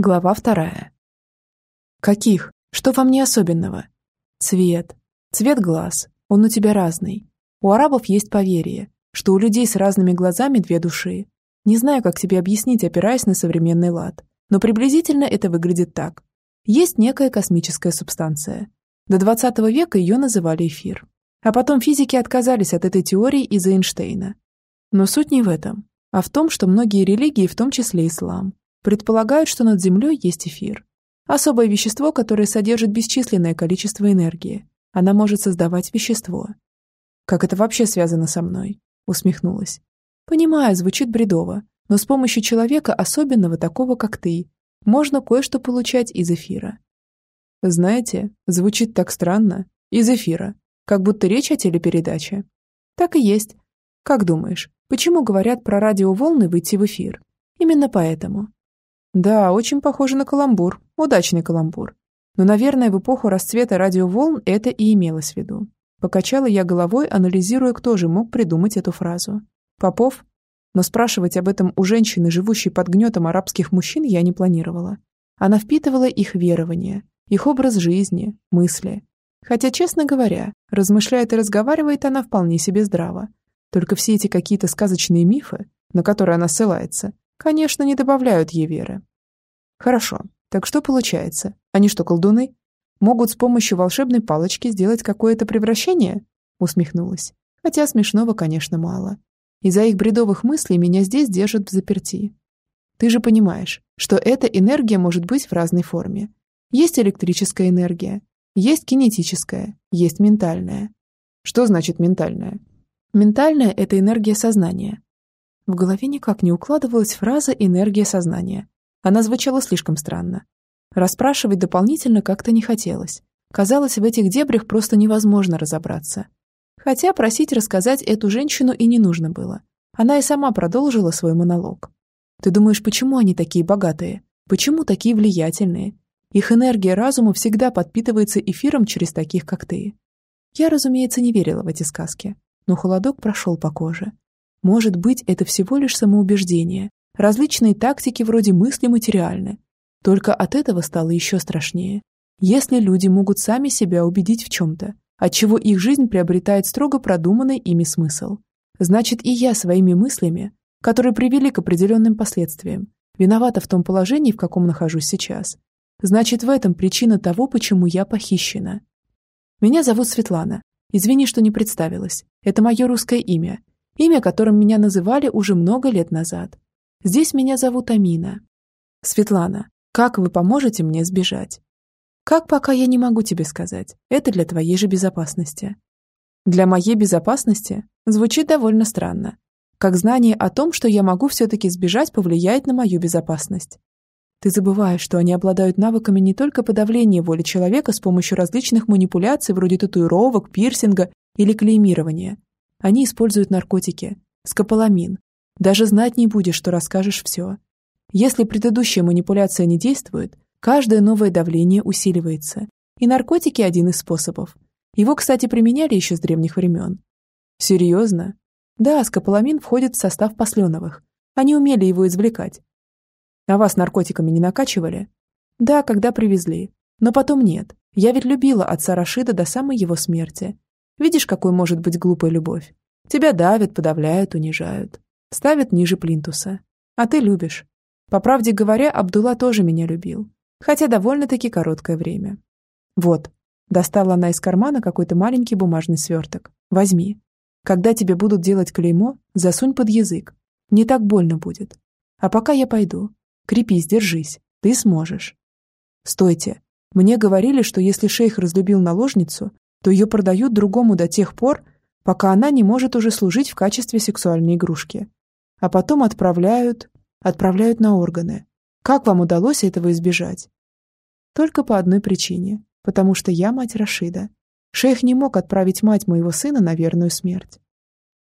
Глава вторая. Каких? Что во мне особенного? Цвет. Цвет глаз. Он у тебя разный. У арабов есть поверье, что у людей с разными глазами две души. Не знаю, как тебе объяснить, опираясь на современный лад. Но приблизительно это выглядит так. Есть некая космическая субстанция. До 20 века ее называли эфир. А потом физики отказались от этой теории из-за Эйнштейна. Но суть не в этом, а в том, что многие религии, в том числе ислам, Предполагают, что над Землей есть эфир. Особое вещество, которое содержит бесчисленное количество энергии. Она может создавать вещество. «Как это вообще связано со мной?» усмехнулась. «Понимаю, звучит бредово, но с помощью человека, особенного такого, как ты, можно кое-что получать из эфира». «Знаете, звучит так странно. Из эфира. Как будто речь о телепередаче». «Так и есть. Как думаешь, почему говорят про радиоволны выйти в эфир? Именно поэтому. Да, очень похоже на каламбур. Удачный каламбур. Но, наверное, в эпоху расцвета радиоволн это и имелось в виду. Покачала я головой, анализируя, кто же мог придумать эту фразу. Попов? Но спрашивать об этом у женщины, живущей под гнетом арабских мужчин, я не планировала. Она впитывала их верования, их образ жизни, мысли. Хотя, честно говоря, размышляет и разговаривает она вполне себе здраво. Только все эти какие-то сказочные мифы, на которые она ссылается, Конечно, не добавляют ей веры. Хорошо, так что получается? Они что, колдуны? Могут с помощью волшебной палочки сделать какое-то превращение? Усмехнулась. Хотя смешного, конечно, мало. Из-за их бредовых мыслей меня здесь держат в заперти. Ты же понимаешь, что эта энергия может быть в разной форме. Есть электрическая энергия, есть кинетическая, есть ментальная. Что значит ментальная? Ментальная – это энергия сознания, в голове никак не укладывалась фраза «энергия сознания». Она звучала слишком странно. Расспрашивать дополнительно как-то не хотелось. Казалось, в этих дебрях просто невозможно разобраться. Хотя просить рассказать эту женщину и не нужно было. Она и сама продолжила свой монолог. «Ты думаешь, почему они такие богатые? Почему такие влиятельные? Их энергия разума всегда подпитывается эфиром через таких, как ты». Я, разумеется, не верила в эти сказки, но холодок прошел по коже. Может быть, это всего лишь самоубеждение. Различные тактики вроде мысли материальны. Только от этого стало еще страшнее. Если люди могут сами себя убедить в чем-то, отчего их жизнь приобретает строго продуманный ими смысл, значит и я своими мыслями, которые привели к определенным последствиям, виновата в том положении, в каком нахожусь сейчас. Значит, в этом причина того, почему я похищена. Меня зовут Светлана. Извини, что не представилась. Это мое русское имя, имя которым меня называли уже много лет назад. Здесь меня зовут Амина. Светлана, как вы поможете мне сбежать? Как пока я не могу тебе сказать. Это для твоей же безопасности. Для моей безопасности звучит довольно странно. Как знание о том, что я могу все-таки сбежать, повлияет на мою безопасность. Ты забываешь, что они обладают навыками не только подавления воли человека с помощью различных манипуляций вроде татуировок, пирсинга или клеймирования, они используют наркотики. Скополамин. Даже знать не будешь, что расскажешь все. Если предыдущая манипуляция не действует, каждое новое давление усиливается. И наркотики – один из способов. Его, кстати, применяли еще с древних времен. Серьезно? Да, скополамин входит в состав посленовых. Они умели его извлекать. А вас наркотиками не накачивали? Да, когда привезли. Но потом нет. Я ведь любила отца Рашида до самой его смерти. Видишь, какой может быть глупая любовь? Тебя давят, подавляют, унижают. Ставят ниже плинтуса. А ты любишь. По правде говоря, Абдулла тоже меня любил. Хотя довольно-таки короткое время. Вот. Достала она из кармана какой-то маленький бумажный сверток. Возьми. Когда тебе будут делать клеймо, засунь под язык. Не так больно будет. А пока я пойду. Крепись, держись. Ты сможешь. Стойте. Мне говорили, что если шейх разлюбил наложницу, то ее продают другому до тех пор, пока она не может уже служить в качестве сексуальной игрушки. А потом отправляют... отправляют на органы. Как вам удалось этого избежать? Только по одной причине. Потому что я мать Рашида. Шейх не мог отправить мать моего сына на верную смерть.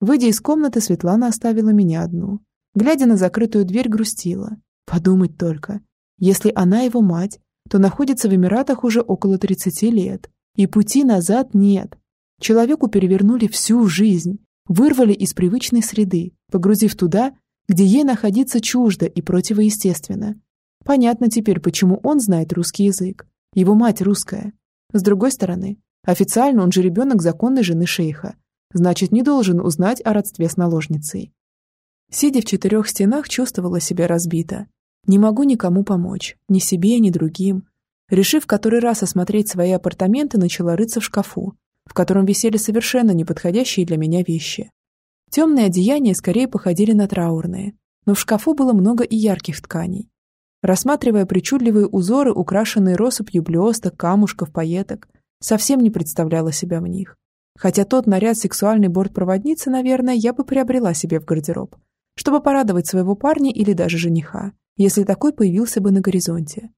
Выйдя из комнаты, Светлана оставила меня одну. Глядя на закрытую дверь, грустила. Подумать только. Если она его мать, то находится в Эмиратах уже около 30 лет. И пути назад нет. Человеку перевернули всю жизнь, вырвали из привычной среды, погрузив туда, где ей находиться чуждо и противоестественно. Понятно теперь, почему он знает русский язык. Его мать русская. С другой стороны, официально он же ребенок законной жены шейха. Значит, не должен узнать о родстве с наложницей. Сидя в четырех стенах, чувствовала себя разбито. Не могу никому помочь, ни себе, ни другим. Решив который раз осмотреть свои апартаменты, начала рыться в шкафу, в котором висели совершенно неподходящие для меня вещи. Темные одеяния скорее походили на траурные, но в шкафу было много и ярких тканей. Рассматривая причудливые узоры, украшенные россыпью блесток, камушков, пайеток, совсем не представляла себя в них. Хотя тот наряд сексуальной бортпроводницы, наверное, я бы приобрела себе в гардероб, чтобы порадовать своего парня или даже жениха, если такой появился бы на горизонте.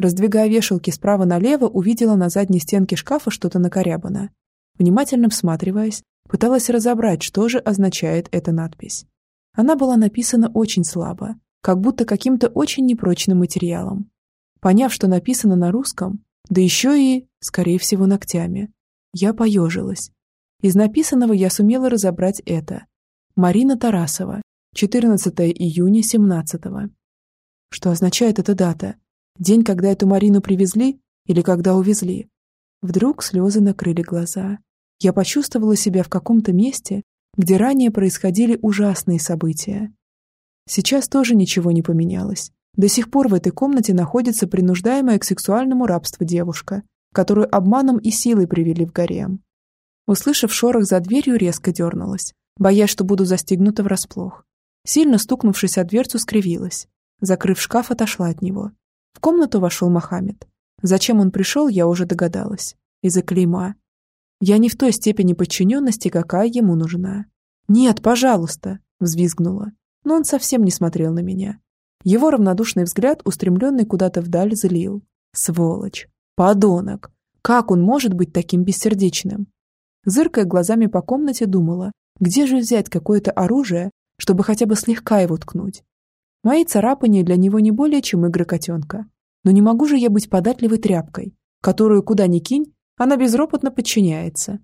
Раздвигая вешалки справа налево, увидела на задней стенке шкафа что-то накорябано. Внимательно всматриваясь, пыталась разобрать, что же означает эта надпись. Она была написана очень слабо, как будто каким-то очень непрочным материалом. Поняв, что написано на русском, да еще и, скорее всего, ногтями, я поежилась. Из написанного я сумела разобрать это. Марина Тарасова, 14 июня 17 -го. Что означает эта дата? День, когда эту Марину привезли или когда увезли? Вдруг слезы накрыли глаза. Я почувствовала себя в каком-то месте, где ранее происходили ужасные события. Сейчас тоже ничего не поменялось. До сих пор в этой комнате находится принуждаемая к сексуальному рабству девушка, которую обманом и силой привели в гарем. Услышав шорох за дверью, резко дернулась, боясь, что буду застигнута врасплох. Сильно стукнувшись о дверцу, скривилась. Закрыв шкаф, отошла от него. В комнату вошел Мохаммед. Зачем он пришел, я уже догадалась. Из-за клейма. Я не в той степени подчиненности, какая ему нужна. «Нет, пожалуйста!» – взвизгнула но он совсем не смотрел на меня. Его равнодушный взгляд, устремленный куда-то вдаль, залил. Сволочь! Подонок! Как он может быть таким бессердечным? Зыркая глазами по комнате, думала, где же взять какое-то оружие, чтобы хотя бы слегка его ткнуть. Мои царапания для него не более, чем игры котенка. Но не могу же я быть податливой тряпкой, которую куда ни кинь, она безропотно подчиняется.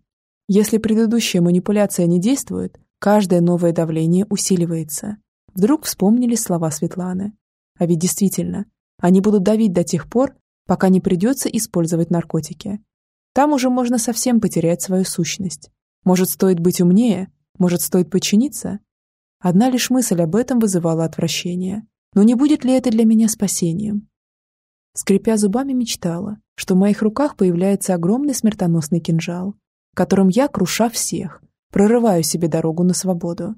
Если предыдущая манипуляция не действует, каждое новое давление усиливается. Вдруг вспомнили слова Светланы. А ведь действительно, они будут давить до тех пор, пока не придется использовать наркотики. Там уже можно совсем потерять свою сущность. Может, стоит быть умнее? Может, стоит подчиниться? Одна лишь мысль об этом вызывала отвращение. Но не будет ли это для меня спасением? Скрипя зубами, мечтала, что в моих руках появляется огромный смертоносный кинжал, которым я, круша всех, прорываю себе дорогу на свободу.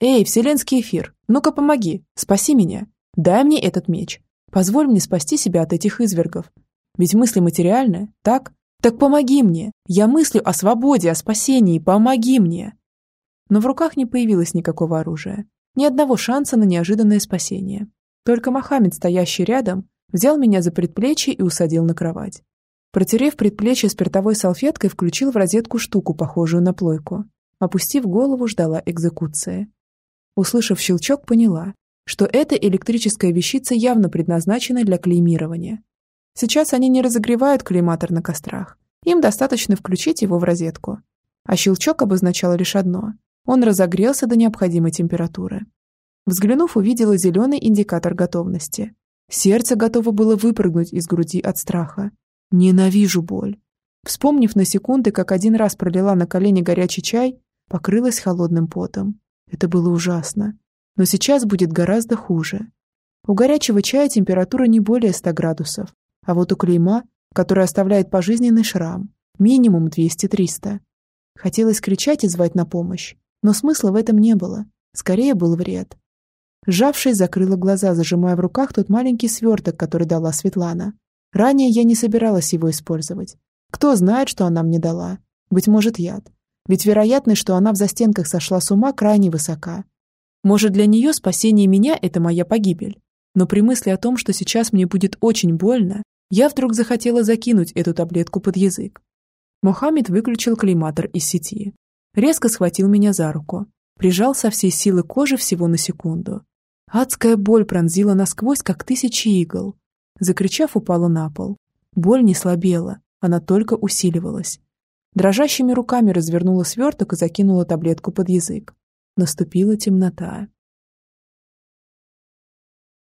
«Эй, вселенский эфир, ну-ка помоги, спаси меня. Дай мне этот меч. Позволь мне спасти себя от этих извергов. Ведь мысли материальны, так? Так помоги мне. Я мыслю о свободе, о спасении. Помоги мне!» Но в руках не появилось никакого оружия. Ни одного шанса на неожиданное спасение. Только Мохаммед, стоящий рядом, взял меня за предплечье и усадил на кровать. Протерев предплечье спиртовой салфеткой, включил в розетку штуку, похожую на плойку. Опустив голову, ждала экзекуции. Услышав щелчок, поняла, что эта электрическая вещица явно предназначена для клеймирования. Сейчас они не разогревают клейматор на кострах. Им достаточно включить его в розетку. А щелчок обозначал лишь одно. Он разогрелся до необходимой температуры. Взглянув, увидела зеленый индикатор готовности. Сердце готово было выпрыгнуть из груди от страха. Ненавижу боль. Вспомнив на секунды, как один раз пролила на колени горячий чай, покрылась холодным потом. Это было ужасно. Но сейчас будет гораздо хуже. У горячего чая температура не более 100 градусов, а вот у клейма, который оставляет пожизненный шрам, минимум 200-300. Хотелось кричать и звать на помощь, но смысла в этом не было. Скорее был вред. Сжавшись, закрыла глаза, зажимая в руках тот маленький сверток, который дала Светлана. Ранее я не собиралась его использовать. Кто знает, что она мне дала? Быть может, яд. Ведь вероятность, что она в застенках сошла с ума, крайне высока. Может, для нее спасение меня – это моя погибель. Но при мысли о том, что сейчас мне будет очень больно, я вдруг захотела закинуть эту таблетку под язык. Мухаммед выключил клейматор из сети. Резко схватил меня за руку. Прижал со всей силы кожи всего на секунду. Адская боль пронзила насквозь, как тысячи игл. Закричав, упала на пол. Боль не слабела, она только усиливалась. Дрожащими руками развернула сверток и закинула таблетку под язык. Наступила темнота.